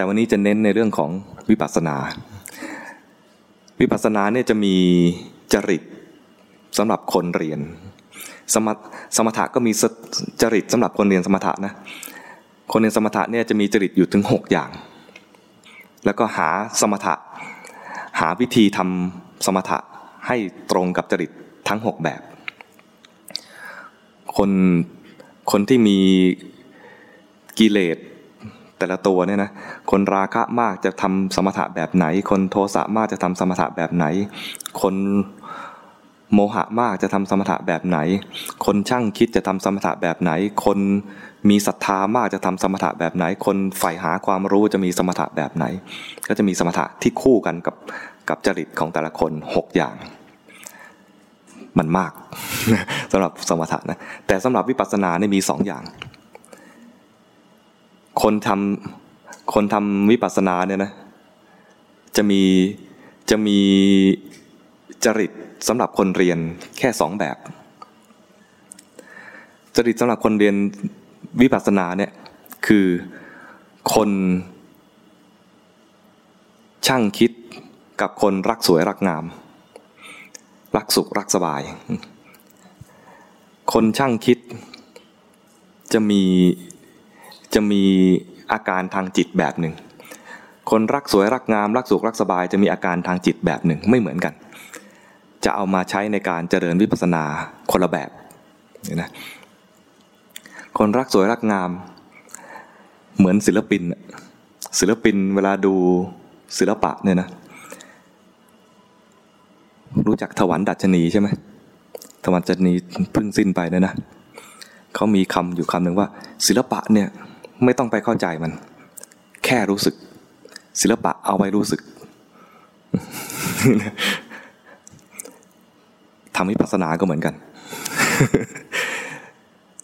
แต่วันนี้จะเน้นในเรื่องของวิปัสสนา วิปัสสนาเนี่ยจะมีจริตสำหรับคนเรียน สมสมถะก็มีจริตสำหรับคนเรียนสมถะนะคนเรียนสมถะเนี่ยจะมีจริตอยู่ถึง 6 อย่าง แล้วก็หาสมถะ หาวิธีทำสมถะให้ตรงกับจริตทั้ง 6 แบบ คนคนที่มีกิเลส แต่ละตัวเนี่ยนะคนราคะมากจะทำสมถะแบบไหน คนโทสะมากจะทำสมถะแบบไหน คนโมหะมากจะทำสมถะแบบไหน คนช่างคิดจะทำสมถะแบบไหน คนมีศรัทธามากจะทำสมถะแบบไหน คนใฝ่หาความรู้จะมีสมถะแบบไหน ก็จะมีสมถะที่คู่กันกับกับจริตของแต่ละคน 6 อย่าง มันมากสำหรับสมถะนะแต่สำหรับวิปัสสนาเนี่ยมีสองอย่าง คนทำคนทำวิปัสสนาเนี่ยนะจะมีจะมีจริตสำหรับคนเรียนแค่สองแบบ จริตสำหรับคนเรียนวิปัสสนาเนี่ยคือคนช่างคิดกับคนรักสวยรักงาม รักสุขรักสบาย คนช่างคิดจะมี จะมีอาการทางจิตแบบหนึ่ง คนรักสวยรักงามรักสุขรักสบายจะมีอาการทางจิตแบบหนึ่งไม่เหมือนกัน จะเอามาใช้ในการเจริญวิปัสสนาคนละแบบนะคนรักสวยรักงาม เหมือนศิลปิน ศิลปินเวลาดูศิลปะเนี่ยนะรู้จักถวันดัชนีใช่ไหมถวันดัชนีเพิ่งสิ้นไปเนี่ยนะเขามีคำอยู่คำหนึ่งว่า ศิลปะเนี่ย ไม่ต้องไปเข้าใจมัน แค่รู้สึก ศิลปะเอาไว้รู้สึกทำวิปัสสนาก็เหมือนกัน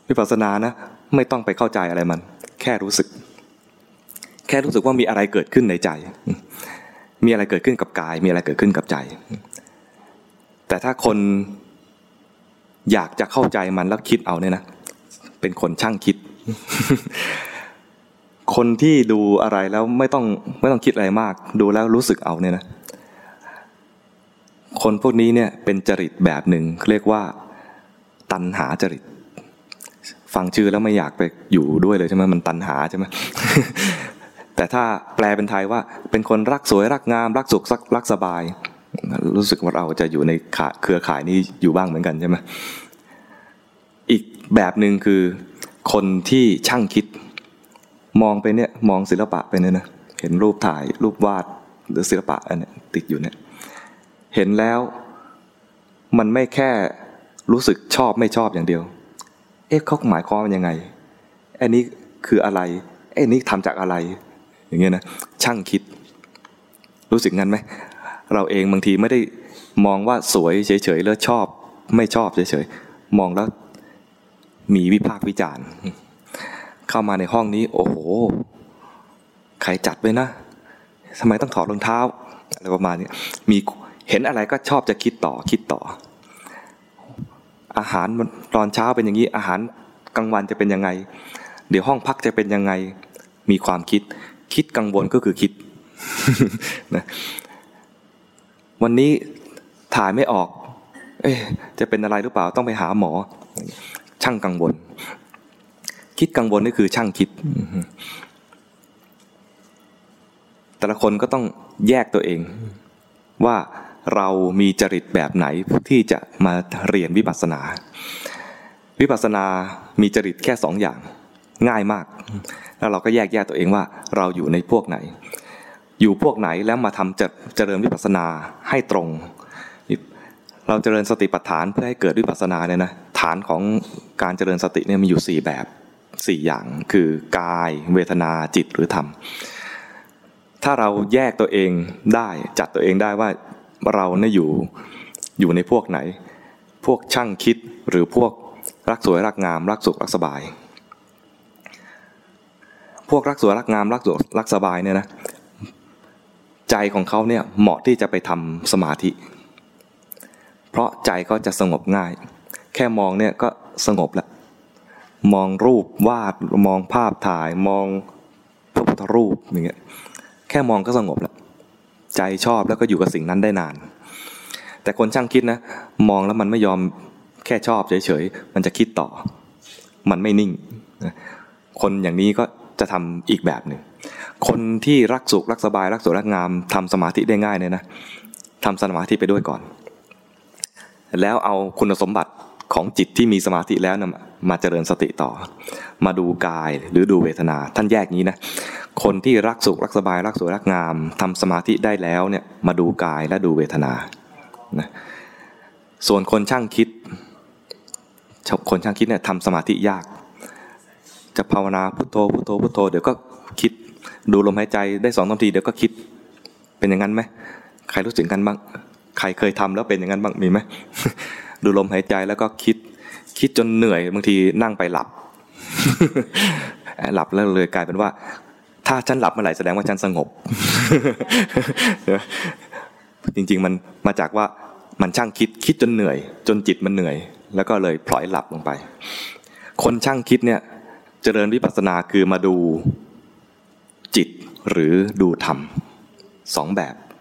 วิปัสสนานะ ไม่ต้องไปเข้าใจอะไรมัน แค่รู้สึก แค่รู้สึกว่ามีอะไรเกิดขึ้นในใจ มีอะไรเกิดขึ้นกับกาย มีอะไรเกิดขึ้นกับใจ แต่ถ้าคนอยากจะเข้าใจมันแล้วคิดเอาเนี่ยนะเป็นคนช่างคิด คนที่ดูอะไรแล้วไม่ต้องไม่ต้องคิดอะไรมาก ดูแล้วรู้สึกเอาเนี่ยนะคนพวกนี้เนี่ยเป็นจริตแบบหนึ่งเรียกว่า ตันหาจริต ฟังชื่อแล้วไม่อยากไปอยู่ด้วยเลยใช่ไหมมันตันหาใช่ไหมแต่ถ้าแปลเป็นไทยว่า เป็นคนรักสวยรักงาม รักสุขรักสบาย รู้สึกว่าเราจะอยู่ในเครือข่ายนี้อยู่บ้างเหมือนกันใช่ไหมอีกแบบหนึ่งคือคนที่ช่างคิด มองไปเนี่ยมองศิลปะไปเนี่ยนะเห็นรูปถ่ายรูปวาดหรือศิลปะอันนี้ติดอยู่เนี่ยเห็นแล้วมันไม่แค่รู้สึกชอบไม่ชอบอย่างเดียว เอ๊ะเขาหมายความว่ายังไงอ้นี้คืออะไรไอ้นี้ทำจากอะไร อย่างเงี้ยนะช่างคิด รู้สึกงั้นไหมเราเองบางทีไม่ได้มองว่าสวยเฉยๆแล้วชอบ ไม่ชอบเฉยๆมองแล้วมีวิพากษ์วิจารณ์ เข้ามาในห้องนี้ โอ้โห ใครจัดไว้นะทำไมต้องถอดรองเท้าอะไรประมาณนี้มีเห็นอะไรก็ชอบจะคิดต่อคิดต่อ อาหารตอนเช้าเป็นอย่างนี้อาหารกลางวันจะเป็นยังไง เดี๋ยวห้องพักจะเป็นยังไง มีความคิด คิดกังวลก็คือคิดนะวันนี้ถ่ายไม่ออก เอ๊จะเป็นอะไรหรือเปล่าต้องไปหาหมอ ช่างกังวล คิดกังวลนี่คือช่างคิด แต่ละคนก็ต้องแยกตัวเอง ว่าเรามีจริตแบบไหนที่จะมาเรียนวิปัสสนา วิปัสสนามีจริตแค่สองอย่าง ง่ายมาก แล้วเราก็แยกแยกตัวเองว่าเราอยู่ในพวกไหน อยู่พวกไหนแล้วมาทำจะเจริญวิปัสสนาให้ตรง เราเจริญสติปัฏฐานเพื่อให้เกิดวิปัสสนาเนี่ยนะฐานของการเจริญสติเนี่ยมีอยู่สี่แบบ สี่อย่างคือกาย เวทนาจิตหรือธรรม ถ้าเราแยกตัวเองได้จัดตัวเองได้ว่าเราเนี่ยอยู่อยู่ในพวกไหน พวกช่างคิดหรือพวกรักสวยรักงาม รักสุขรักสบาย พวกรักสวยรักงามรักสุขรักสบายเนี่ยนะใจของเขาเนี่ยเหมาะที่จะไปทำสมาธิ เพราะใจก็จะสงบง่าย แค่มองเนี่ยก็สงบแล้ว มองรูปวาดมองภาพถ่ายมองพระพุทธรูปอย่างเงี้ยแค่มองก็สงบแล้วใจชอบแล้วก็อยู่กับสิ่งนั้นได้นาน แต่คนช่างคิดนะ มองแล้วมันไม่ยอมแค่ชอบเฉยๆมันจะคิดต่อ มันไม่นิ่ง คนอย่างนี้ก็จะทำอีกแบบหนึ่งคนที่รักสุขรักสบายรักสวยรักงามทำสมาธิได้ง่ายเนี่ยนะทำสมาธิไปด้วยก่อน แล้วเอาคุณสมบัติของจิตที่มีสมาธิแล้วนะ มาเจริญสติต่อ มาดูกายหรือดูเวทนา ท่านแยกนี้นะคนที่รักสุขรักสบายรักสวยรักงามทำสมาธิได้แล้วเนี่ยมาดูกายและดูเวทนานะส่วนคนช่างคิด คนช่างคิดเนี่ยทำสมาธิยาก จะภาวนาพุทโธพุทโธพุทโธเดี๋ยวก็คิดดูลมหายใจได้สองนาทีเดี๋ยวก็คิดเป็นอย่างนั้นไหมใครรู้สึกกันบ้างใครเคยทำแล้วเป็นอย่างนั้นบ้างมีไหมดูลมหายใจแล้วก็คิด คิดจนเหนื่อยบางทีนั่งไปหลับ หลับแล้วเลยกลายเป็นว่า ถ้าฉันหลับเมื่อไหร่แสดงว่าฉันสงบ จริง ๆ มันมาจากว่ามันช่างคิดคิดจนเหนื่อย จนจิตมันเหนื่อย แล้วก็เลยพลอยหลับลงไป คนช่างคิดเนี่ยเจริญวิปัสสนาคือมาดูจิตหรือดูธรรมสองแบบ